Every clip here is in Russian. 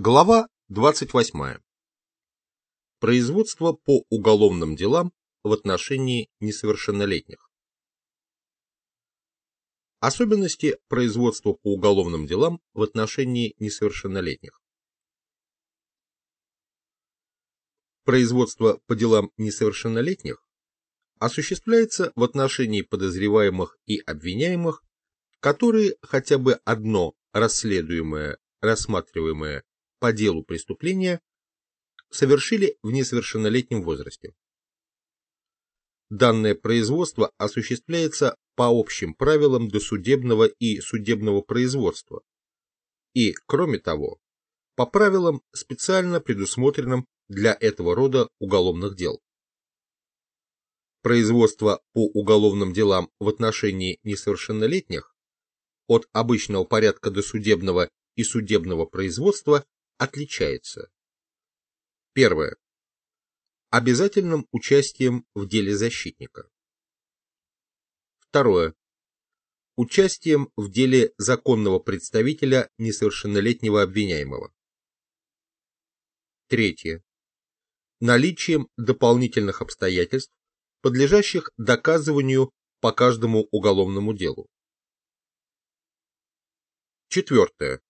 Глава 28. Производство по уголовным делам в отношении несовершеннолетних. Особенности производства по уголовным делам в отношении несовершеннолетних. Производство по делам несовершеннолетних осуществляется в отношении подозреваемых и обвиняемых, которые хотя бы одно расследуемое, рассматриваемое по делу преступления совершили в несовершеннолетнем возрасте. Данное производство осуществляется по общим правилам досудебного и судебного производства и, кроме того, по правилам, специально предусмотренным для этого рода уголовных дел. Производство по уголовным делам в отношении несовершеннолетних от обычного порядка досудебного и судебного производства отличается. Первое. Обязательным участием в деле защитника. Второе. Участием в деле законного представителя несовершеннолетнего обвиняемого. Третье. Наличием дополнительных обстоятельств, подлежащих доказыванию по каждому уголовному делу. Четвертое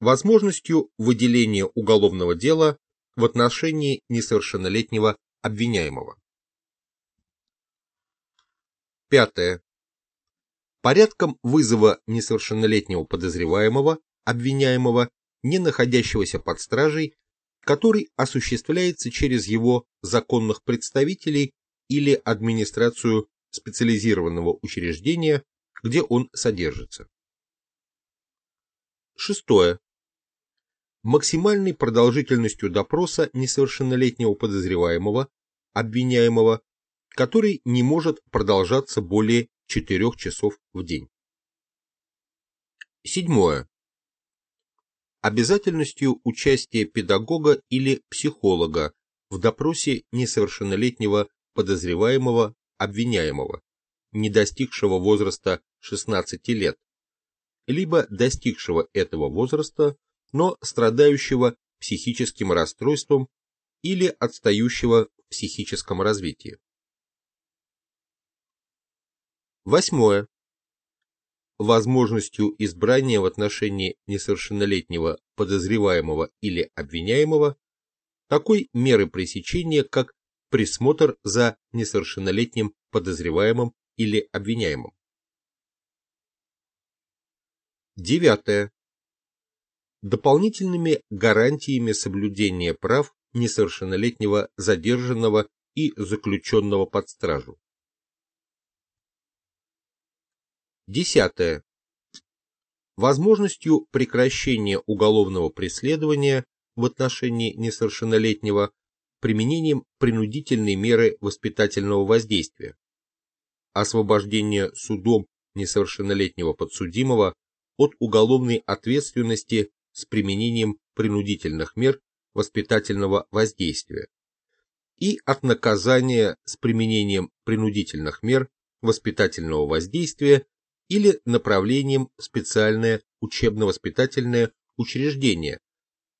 возможностью выделения уголовного дела в отношении несовершеннолетнего обвиняемого. Пятое. Порядком вызова несовершеннолетнего подозреваемого, обвиняемого, не находящегося под стражей, который осуществляется через его законных представителей или администрацию специализированного учреждения, где он содержится. Шестое максимальной продолжительностью допроса несовершеннолетнего подозреваемого, обвиняемого, который не может продолжаться более 4 часов в день. Седьмое. Обязательностью участия педагога или психолога в допросе несовершеннолетнего подозреваемого, обвиняемого, не достигшего возраста 16 лет, либо достигшего этого возраста но страдающего психическим расстройством или отстающего в психическом развитии. Восьмое. Возможностью избрания в отношении несовершеннолетнего подозреваемого или обвиняемого такой меры пресечения, как присмотр за несовершеннолетним подозреваемым или обвиняемым. Девятое дополнительными гарантиями соблюдения прав несовершеннолетнего задержанного и заключенного под стражу. Десятое. Возможностью прекращения уголовного преследования в отношении несовершеннолетнего применением принудительной меры воспитательного воздействия, освобождение судом несовершеннолетнего подсудимого от уголовной ответственности с применением принудительных мер воспитательного воздействия и от наказания с применением принудительных мер воспитательного воздействия или направлением в специальное учебно-воспитательное учреждение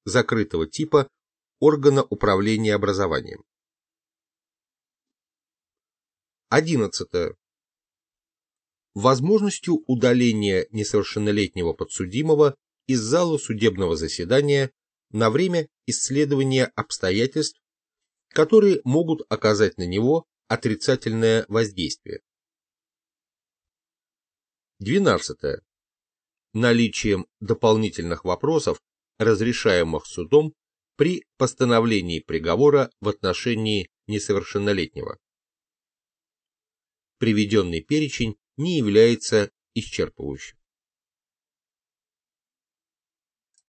закрытого типа органа управления образованием. 11. Возможностью удаления несовершеннолетнего подсудимого из зала судебного заседания на время исследования обстоятельств, которые могут оказать на него отрицательное воздействие. 12. Наличием дополнительных вопросов, разрешаемых судом при постановлении приговора в отношении несовершеннолетнего. Приведенный перечень не является исчерпывающим.